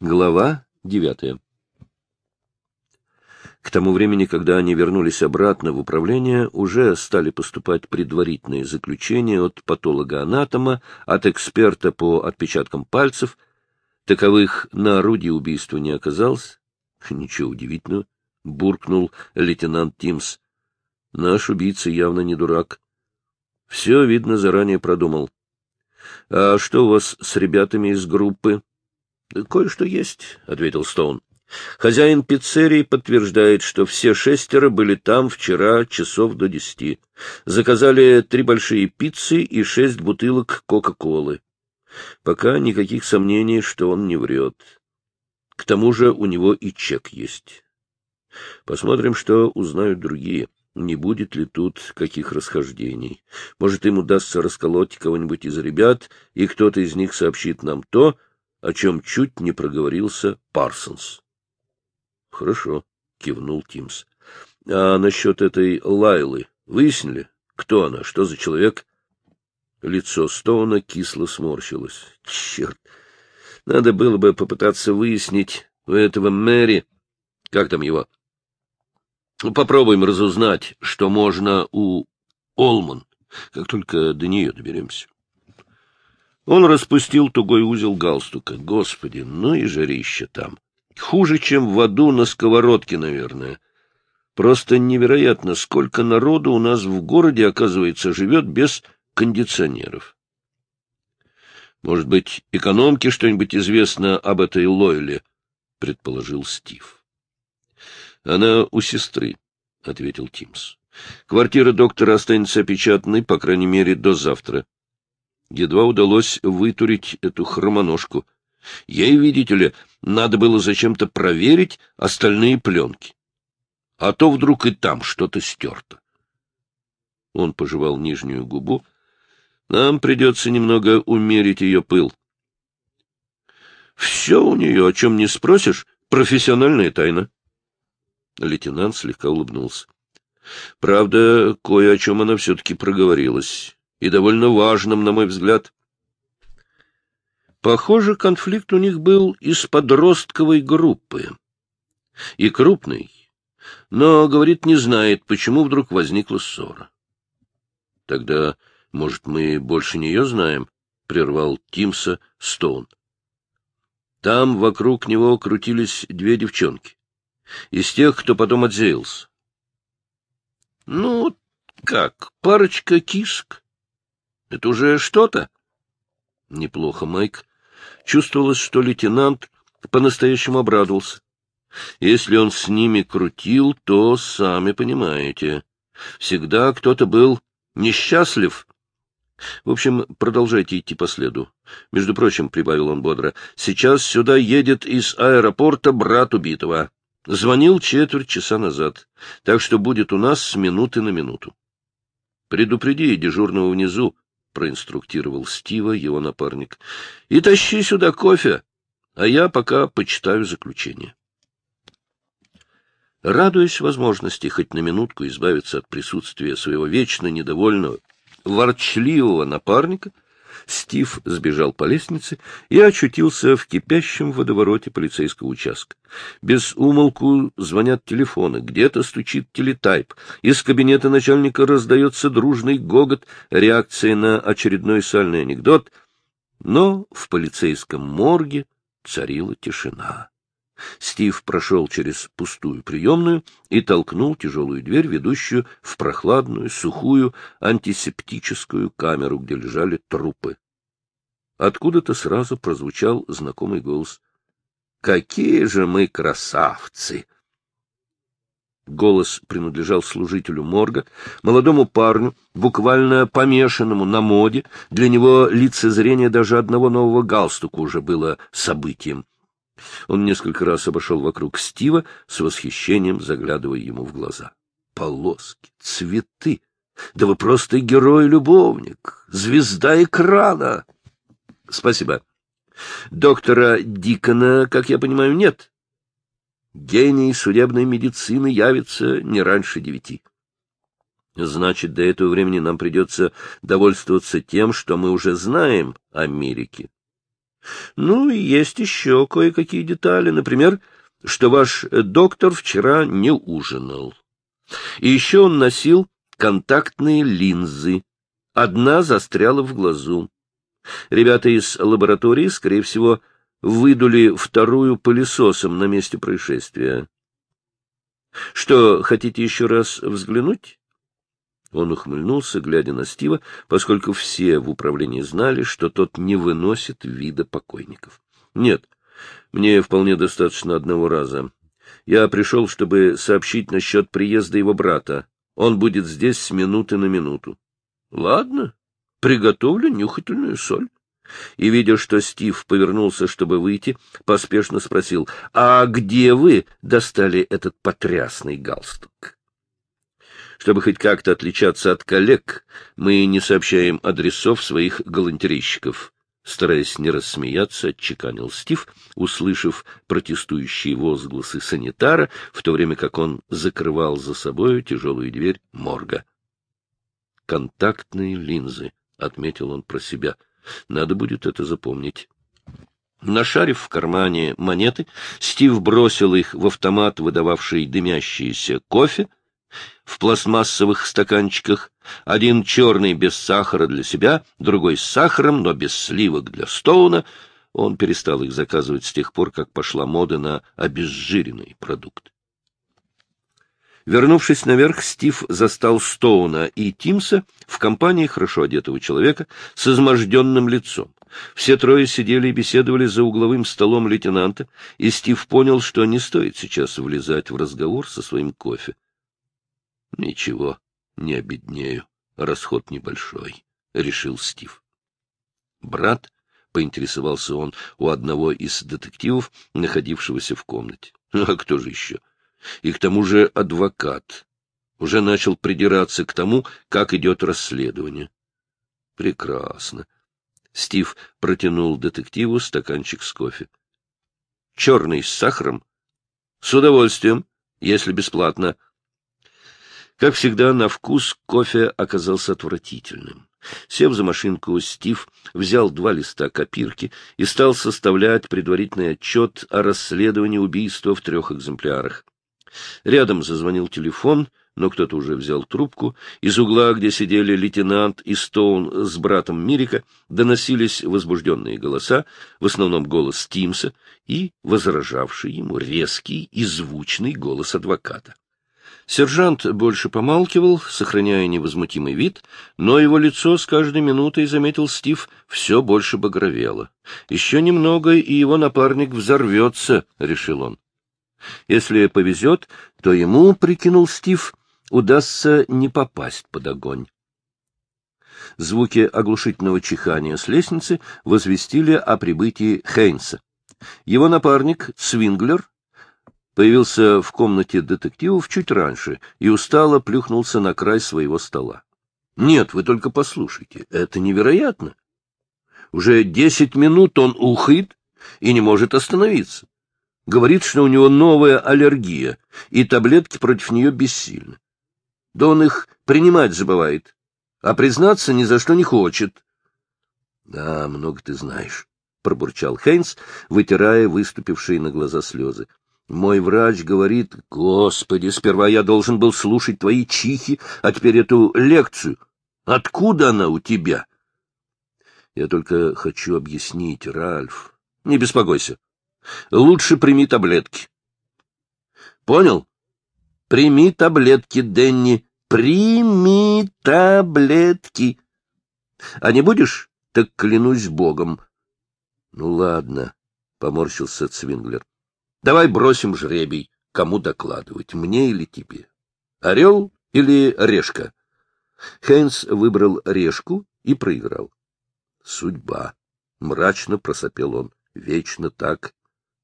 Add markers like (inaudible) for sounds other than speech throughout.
Глава девятая К тому времени, когда они вернулись обратно в управление, уже стали поступать предварительные заключения от патолога-анатома, от эксперта по отпечаткам пальцев. Таковых на орудии убийства не оказалось. (laughs) Ничего удивительного, — буркнул лейтенант Тимс. Наш убийца явно не дурак. Все, видно, заранее продумал. — А что у вас с ребятами из группы? — Кое-что есть, — ответил Стоун. Хозяин пиццерии подтверждает, что все шестеро были там вчера часов до десяти. Заказали три большие пиццы и шесть бутылок Кока-Колы. Пока никаких сомнений, что он не врет. К тому же у него и чек есть. Посмотрим, что узнают другие. Не будет ли тут каких расхождений? Может, им удастся расколоть кого-нибудь из ребят, и кто-то из них сообщит нам то, о чем чуть не проговорился Парсонс. — Хорошо, — кивнул Тимс. — А насчет этой Лайлы выяснили? Кто она? Что за человек? Лицо Стоуна кисло сморщилось. — Черт! Надо было бы попытаться выяснить у этого Мэри... Как там его? Попробуем разузнать, что можно у Олман, как только до нее доберемся. Он распустил тугой узел галстука. Господи, ну и жарище там. Хуже, чем в аду на сковородке, наверное. Просто невероятно, сколько народу у нас в городе, оказывается, живет без кондиционеров. Может быть, экономке что-нибудь известно об этой Лойле, — предположил Стив. — Она у сестры, — ответил Тимс. — Квартира доктора останется опечатанной, по крайней мере, до завтра. Едва удалось вытурить эту хромоножку. Ей, видите ли, надо было зачем-то проверить остальные пленки. А то вдруг и там что-то стерто. Он пожевал нижнюю губу. Нам придется немного умерить ее пыл. Все у нее, о чем не спросишь, профессиональная тайна. Лейтенант слегка улыбнулся. Правда, кое о чем она все-таки проговорилась и довольно важным, на мой взгляд. Похоже, конфликт у них был из подростковой группы. И крупный. Но, говорит, не знает, почему вдруг возникла ссора. — Тогда, может, мы больше нее знаем? — прервал Тимса Стоун. Там вокруг него крутились две девчонки. Из тех, кто потом отсеялся. — Ну, как, парочка киск. Это уже что-то? Неплохо, Майк. Чувствовалось, что лейтенант по-настоящему обрадовался. Если он с ними крутил, то, сами понимаете, всегда кто-то был несчастлив. В общем, продолжайте идти по следу. Между прочим, — прибавил он бодро, — сейчас сюда едет из аэропорта брат убитого. Звонил четверть часа назад, так что будет у нас с минуты на минуту. Предупреди дежурного внизу, — проинструктировал Стива его напарник. — И тащи сюда кофе, а я пока почитаю заключение. Радуясь возможности хоть на минутку избавиться от присутствия своего вечно недовольного, ворчливого напарника, Стив сбежал по лестнице и очутился в кипящем водовороте полицейского участка. Без умолку звонят телефоны, где-то стучит телетайп. Из кабинета начальника раздается дружный гогот, реакция на очередной сальный анекдот. Но в полицейском морге царила тишина. Стив прошел через пустую приемную и толкнул тяжелую дверь, ведущую в прохладную, сухую, антисептическую камеру, где лежали трупы. Откуда-то сразу прозвучал знакомый голос. — Какие же мы красавцы! Голос принадлежал служителю морга, молодому парню, буквально помешанному на моде. Для него лицезрение даже одного нового галстука уже было событием. Он несколько раз обошел вокруг Стива, с восхищением заглядывая ему в глаза. Полоски, цветы! Да вы просто герой-любовник, звезда экрана! Спасибо. Доктора Дикона, как я понимаю, нет. Гений судебной медицины явится не раньше девяти. Значит, до этого времени нам придется довольствоваться тем, что мы уже знаем о Америке. Ну, и есть еще кое-какие детали. Например, что ваш доктор вчера не ужинал. И еще он носил контактные линзы. Одна застряла в глазу. Ребята из лаборатории, скорее всего, выдули вторую пылесосом на месте происшествия. Что, хотите еще раз взглянуть? Он ухмыльнулся, глядя на Стива, поскольку все в управлении знали, что тот не выносит вида покойников. — Нет, мне вполне достаточно одного раза. Я пришел, чтобы сообщить насчет приезда его брата. Он будет здесь с минуты на минуту. — Ладно, приготовлю нюхательную соль. И, видя, что Стив повернулся, чтобы выйти, поспешно спросил, — А где вы достали этот потрясный галстук? Чтобы хоть как-то отличаться от коллег, мы не сообщаем адресов своих галантерейщиков. Стараясь не рассмеяться, отчеканил Стив, услышав протестующие возгласы санитара, в то время как он закрывал за собой тяжелую дверь морга. «Контактные линзы», — отметил он про себя. «Надо будет это запомнить». Нашарив в кармане монеты, Стив бросил их в автомат, выдававший дымящийся кофе, в пластмассовых стаканчиках, один черный без сахара для себя, другой с сахаром, но без сливок для Стоуна. Он перестал их заказывать с тех пор, как пошла мода на обезжиренный продукт. Вернувшись наверх, Стив застал Стоуна и Тимса в компании хорошо одетого человека с изможденным лицом. Все трое сидели и беседовали за угловым столом лейтенанта, и Стив понял, что не стоит сейчас влезать в разговор со своим кофе. — Ничего, не обеднею, расход небольшой, — решил Стив. Брат, — поинтересовался он у одного из детективов, находившегося в комнате. (laughs) — А кто же еще? И к тому же адвокат. Уже начал придираться к тому, как идет расследование. — Прекрасно. Стив протянул детективу стаканчик с кофе. — Черный с сахаром? — С удовольствием, если бесплатно. — как всегда, на вкус кофе оказался отвратительным. Сев за машинку, Стив взял два листа копирки и стал составлять предварительный отчет о расследовании убийства в трех экземплярах. Рядом зазвонил телефон, но кто-то уже взял трубку. Из угла, где сидели лейтенант и Стоун с братом Мирика, доносились возбужденные голоса, в основном голос Тимса и возражавший ему резкий и звучный голос адвоката. Сержант больше помалкивал, сохраняя невозмутимый вид, но его лицо с каждой минутой, заметил Стив, все больше багровело. Еще немного, и его напарник взорвется, — решил он. Если повезет, то ему, — прикинул Стив, — удастся не попасть под огонь. Звуки оглушительного чихания с лестницы возвестили о прибытии Хейнса. Его напарник, Свинглер, появился в комнате детективов чуть раньше и устало плюхнулся на край своего стола. — Нет, вы только послушайте, это невероятно. Уже десять минут он ухает и не может остановиться. Говорит, что у него новая аллергия, и таблетки против нее бессильны. Да он их принимать забывает, а признаться ни за что не хочет. — Да, много ты знаешь, — пробурчал Хейнс, вытирая выступившие на глаза слезы. Мой врач говорит, «Господи, сперва я должен был слушать твои чихи, а теперь эту лекцию. Откуда она у тебя?» Я только хочу объяснить, Ральф. Не беспокойся. Лучше прими таблетки. Понял? Прими таблетки, Денни. Прими таблетки. А не будешь? Так клянусь Богом. Ну, ладно, — поморщился Цвинглер. Давай бросим жребий, кому докладывать, мне или тебе. Орел или решка? Хейнс выбрал решку и проиграл. Судьба. Мрачно просопел он. Вечно так.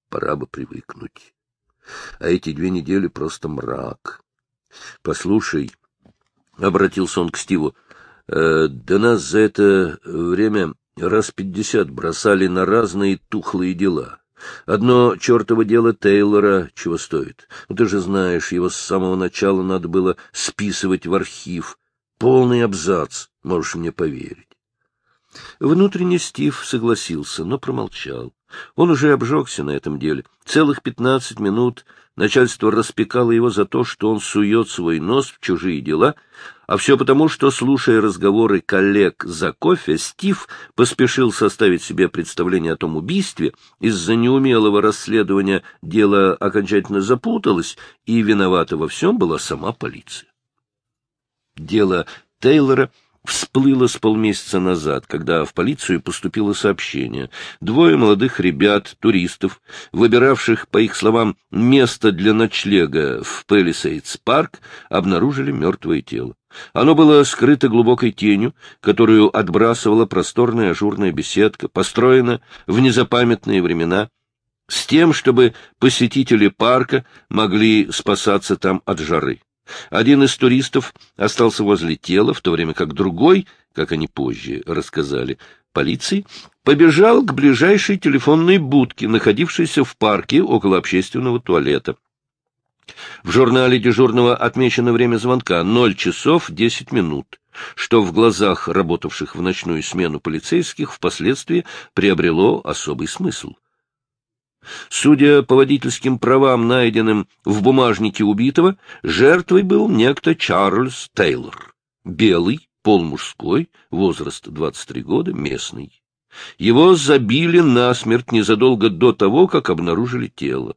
Пора бы привыкнуть. А эти две недели просто мрак. Послушай, — обратился он к Стиву, э, — до нас за это время раз пятьдесят бросали на разные тухлые дела. Одно чертово дело Тейлора чего стоит. Ну, ты же знаешь, его с самого начала надо было списывать в архив. Полный абзац, можешь мне поверить. Внутренне Стив согласился, но промолчал. Он уже обжегся на этом деле. Целых пятнадцать минут начальство распекало его за то, что он сует свой нос в чужие дела, а все потому, что, слушая разговоры коллег за кофе, Стив поспешил составить себе представление о том убийстве, из-за неумелого расследования дело окончательно запуталось, и виновата во всем была сама полиция. Дело Тейлора — всплыло с полмесяца назад, когда в полицию поступило сообщение. Двое молодых ребят, туристов, выбиравших, по их словам, место для ночлега в Пелисейдс-парк, обнаружили мертвое тело. Оно было скрыто глубокой тенью, которую отбрасывала просторная ажурная беседка, построена в незапамятные времена, с тем, чтобы посетители парка могли спасаться там от жары. Один из туристов остался возле тела, в то время как другой, как они позже рассказали полиции, побежал к ближайшей телефонной будке, находившейся в парке около общественного туалета. В журнале дежурного отмечено время звонка — 0 часов 10 минут, что в глазах работавших в ночную смену полицейских впоследствии приобрело особый смысл. Судя по водительским правам, найденным в бумажнике убитого, жертвой был некто Чарльз Тейлор. Белый, полмужской, возраст 23 года, местный. Его забили насмерть незадолго до того, как обнаружили тело.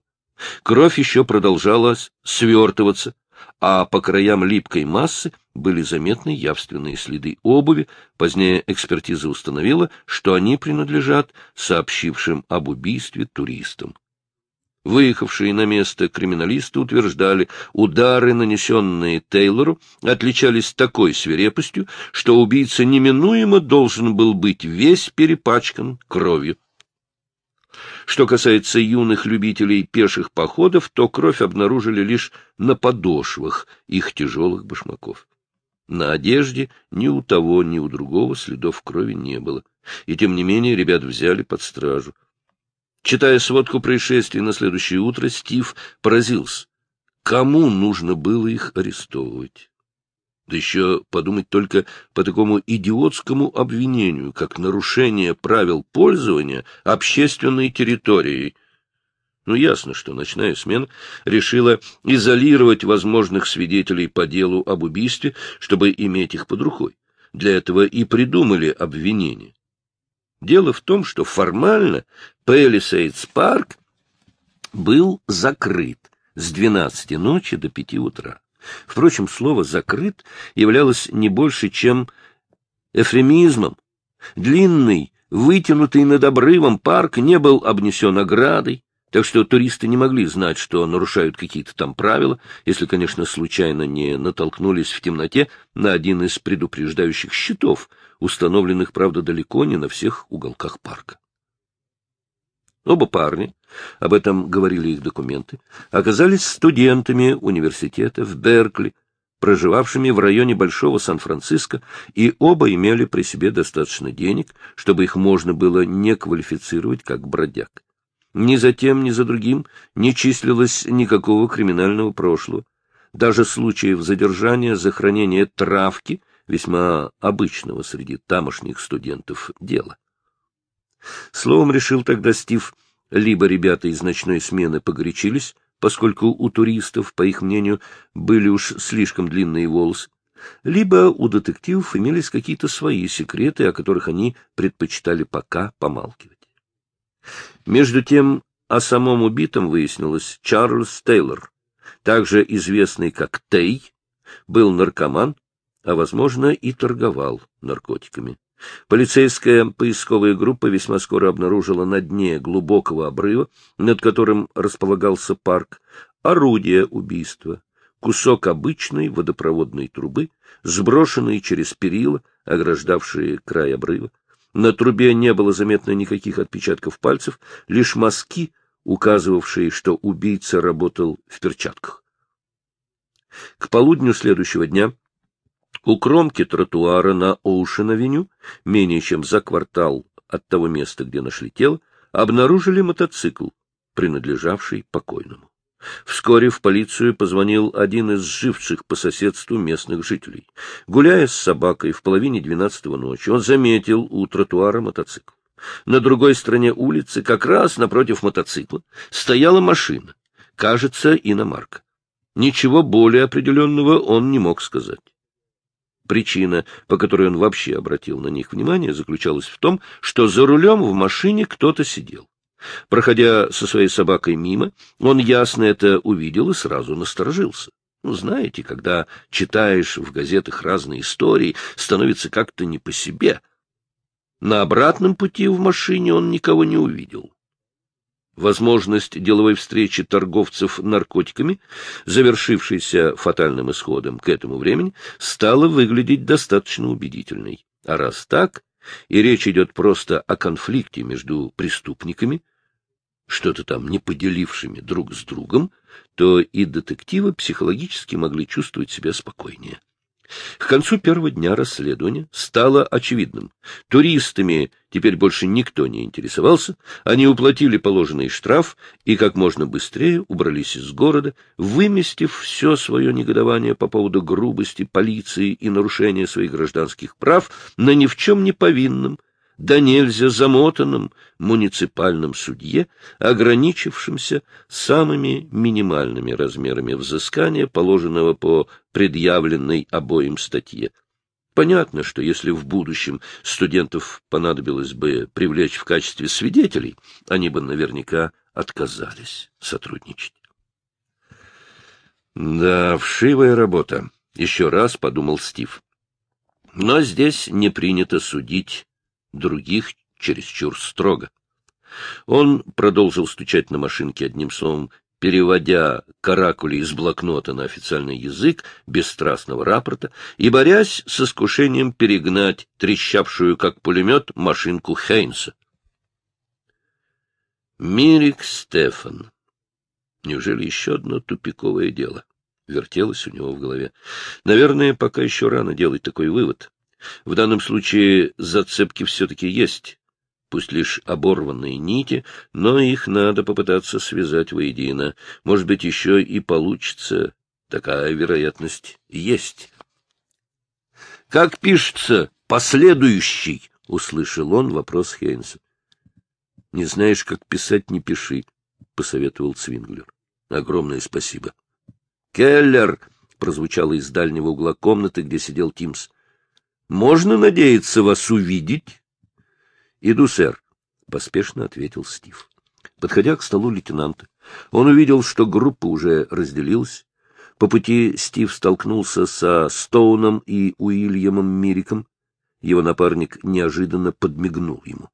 Кровь еще продолжала свертываться, а по краям липкой массы были заметны явственные следы обуви. Позднее экспертиза установила, что они принадлежат сообщившим об убийстве туристам. Выехавшие на место криминалисты утверждали, удары, нанесенные Тейлору, отличались такой свирепостью, что убийца неминуемо должен был быть весь перепачкан кровью. Что касается юных любителей пеших походов, то кровь обнаружили лишь на подошвах их тяжелых башмаков. На одежде ни у того, ни у другого следов крови не было. И тем не менее ребят взяли под стражу. Читая сводку происшествий на следующее утро, Стив поразился. Кому нужно было их арестовывать? Да еще подумать только по такому идиотскому обвинению, как нарушение правил пользования общественной территорией. Ну, ясно, что ночная смена решила изолировать возможных свидетелей по делу об убийстве, чтобы иметь их под рукой. Для этого и придумали обвинение. Дело в том, что формально Пэлисейдс парк был закрыт с 12 ночи до 5 утра. Впрочем, слово «закрыт» являлось не больше, чем эфремизмом. Длинный, вытянутый над обрывом парк не был обнесен оградой, так что туристы не могли знать, что нарушают какие-то там правила, если, конечно, случайно не натолкнулись в темноте на один из предупреждающих щитов, установленных, правда, далеко не на всех уголках парка. Оба парня, об этом говорили их документы, оказались студентами университета в Беркли, проживавшими в районе Большого Сан-Франциско, и оба имели при себе достаточно денег, чтобы их можно было не квалифицировать как бродяг. Ни за тем, ни за другим не числилось никакого криминального прошлого. Даже случаев задержания за хранение травки, весьма обычного среди тамошних студентов, дела. Словом, решил тогда Стив, либо ребята из ночной смены погорячились, поскольку у туристов, по их мнению, были уж слишком длинные волосы, либо у детективов имелись какие-то свои секреты, о которых они предпочитали пока помалкивать. Между тем, о самом убитом выяснилось Чарльз Тейлор, также известный как Тей, был наркоман, а, возможно, и торговал наркотиками. Полицейская поисковая группа весьма скоро обнаружила на дне глубокого обрыва, над которым располагался парк, орудие убийства, кусок обычной водопроводной трубы, сброшенный через перила, ограждавшие край обрыва. На трубе не было заметно никаких отпечатков пальцев, лишь мазки, указывавшие, что убийца работал в перчатках. К полудню следующего дня у кромки тротуара на Оушен-авеню, менее чем за квартал от того места, где нашли тело, обнаружили мотоцикл, принадлежавший покойному. Вскоре в полицию позвонил один из живших по соседству местных жителей. Гуляя с собакой в половине двенадцатого ночи, он заметил у тротуара мотоцикл. На другой стороне улицы, как раз напротив мотоцикла, стояла машина, кажется, иномарка. Ничего более определенного он не мог сказать. Причина, по которой он вообще обратил на них внимание, заключалась в том, что за рулем в машине кто-то сидел. Проходя со своей собакой мимо, он ясно это увидел и сразу насторожился. Ну, знаете, когда читаешь в газетах разные истории, становится как-то не по себе. На обратном пути в машине он никого не увидел. Возможность деловой встречи торговцев наркотиками, завершившейся фатальным исходом к этому времени, стала выглядеть достаточно убедительной. А раз так, и речь идет просто о конфликте между преступниками, что-то там не поделившими друг с другом, то и детективы психологически могли чувствовать себя спокойнее. К концу первого дня расследования стало очевидным. Туристами теперь больше никто не интересовался, они уплатили положенный штраф и как можно быстрее убрались из города, выместив все свое негодование по поводу грубости полиции и нарушения своих гражданских прав на ни в чем не повинном, да нельзя замотанном муниципальном судье, ограничившемся самыми минимальными размерами взыскания, положенного по предъявленной обоим статье. Понятно, что если в будущем студентов понадобилось бы привлечь в качестве свидетелей, они бы наверняка отказались сотрудничать. Да, вшивая работа, — еще раз подумал Стив. Но здесь не принято судить других чересчур строго. Он продолжил стучать на машинке одним словом, переводя каракули из блокнота на официальный язык бесстрастного рапорта и борясь с искушением перегнать трещавшую, как пулемет, машинку Хейнса. Мирик Стефан. Неужели еще одно тупиковое дело? Вертелось у него в голове. Наверное, пока еще рано делать такой вывод. В данном случае зацепки все-таки есть, пусть лишь оборванные нити, но их надо попытаться связать воедино. Может быть, еще и получится. Такая вероятность есть. — Как пишется «последующий»? — услышал он вопрос Хейнса. — Не знаешь, как писать, не пиши, — посоветовал Цвинглер. — Огромное спасибо. — Келлер! — прозвучало из дальнего угла комнаты, где сидел Тимс. Можно надеяться вас увидеть? — Иду, сэр, — поспешно ответил Стив. Подходя к столу лейтенанта, он увидел, что группа уже разделилась. По пути Стив столкнулся со Стоуном и Уильямом Мириком. Его напарник неожиданно подмигнул ему.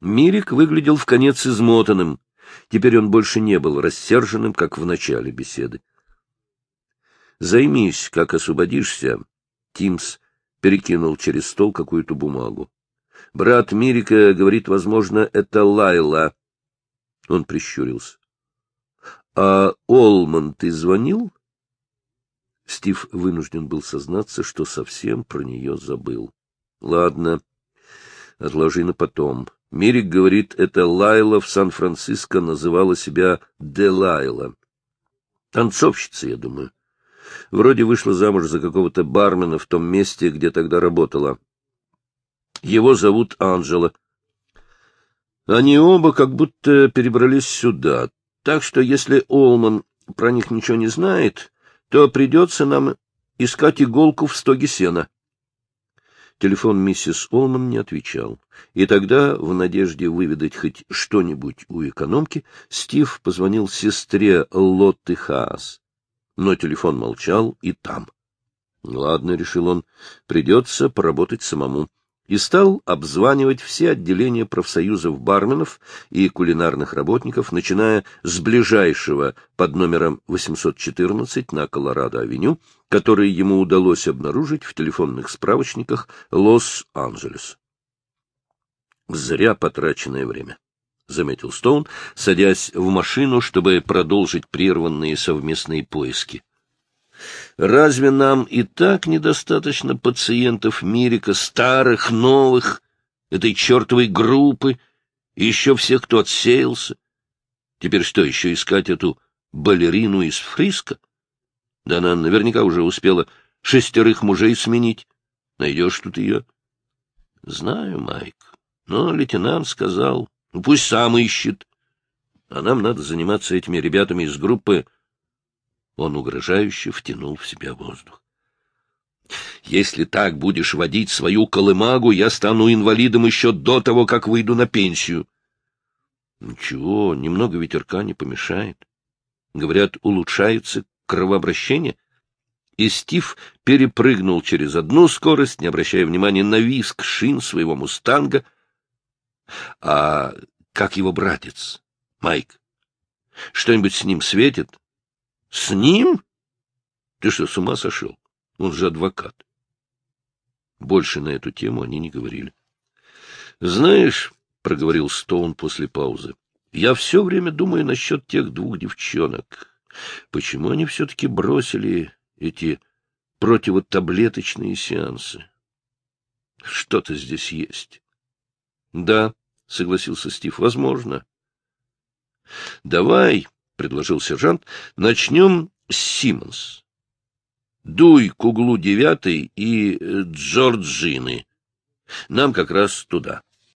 Мирик выглядел в конец измотанным. Теперь он больше не был рассерженным, как в начале беседы. — Займись, как освободишься, — Тимс перекинул через стол какую-то бумагу. Брат Мирика говорит, возможно, это Лайла. Он прищурился. — А Олман ты звонил? Стив вынужден был сознаться, что совсем про нее забыл. — Ладно, отложи на потом. Мирик говорит, это Лайла в Сан-Франциско называла себя Делайла. Танцовщица, я думаю. Вроде вышла замуж за какого-то бармена в том месте, где тогда работала. Его зовут Анжела. Они оба как будто перебрались сюда, так что если Олман про них ничего не знает, то придется нам искать иголку в стоге сена. Телефон миссис Олман не отвечал, и тогда, в надежде выведать хоть что-нибудь у экономки, Стив позвонил сестре Лотты Хаас но телефон молчал и там. Ладно, — решил он, — придется поработать самому. И стал обзванивать все отделения профсоюзов барменов и кулинарных работников, начиная с ближайшего под номером 814 на Колорадо-авеню, который ему удалось обнаружить в телефонных справочниках Лос-Анджелес. Зря потраченное время. — заметил Стоун, садясь в машину, чтобы продолжить прерванные совместные поиски. «Разве нам и так недостаточно пациентов Мирика, старых, новых, этой чертовой группы, и еще всех, кто отсеялся? Теперь что, еще искать эту балерину из Фриска? Да она наверняка уже успела шестерых мужей сменить. Найдешь тут ее? Знаю, Майк. Но лейтенант сказал, ну, пусть сам ищет. А нам надо заниматься этими ребятами из группы. Он угрожающе втянул в себя воздух. Если так будешь водить свою колымагу, я стану инвалидом еще до того, как выйду на пенсию. Ничего, немного ветерка не помешает. Говорят, улучшается кровообращение. И Стив перепрыгнул через одну скорость, не обращая внимания на виск шин своего мустанга. А как его братец, Майк? Что-нибудь с ним светит? С ним? Ты что, с ума сошел? Он же адвокат. Больше на эту тему они не говорили. — Знаешь, — проговорил Стоун после паузы, — я все время думаю насчет тех двух девчонок. Почему они все-таки бросили эти противотаблеточные сеансы? Что-то здесь есть. — Да, — согласился Стив, — возможно. — Давай, — предложил сержант, — начнем с Симмонс. Дуй к углу девятой и э, Джорджины. Нам как раз туда.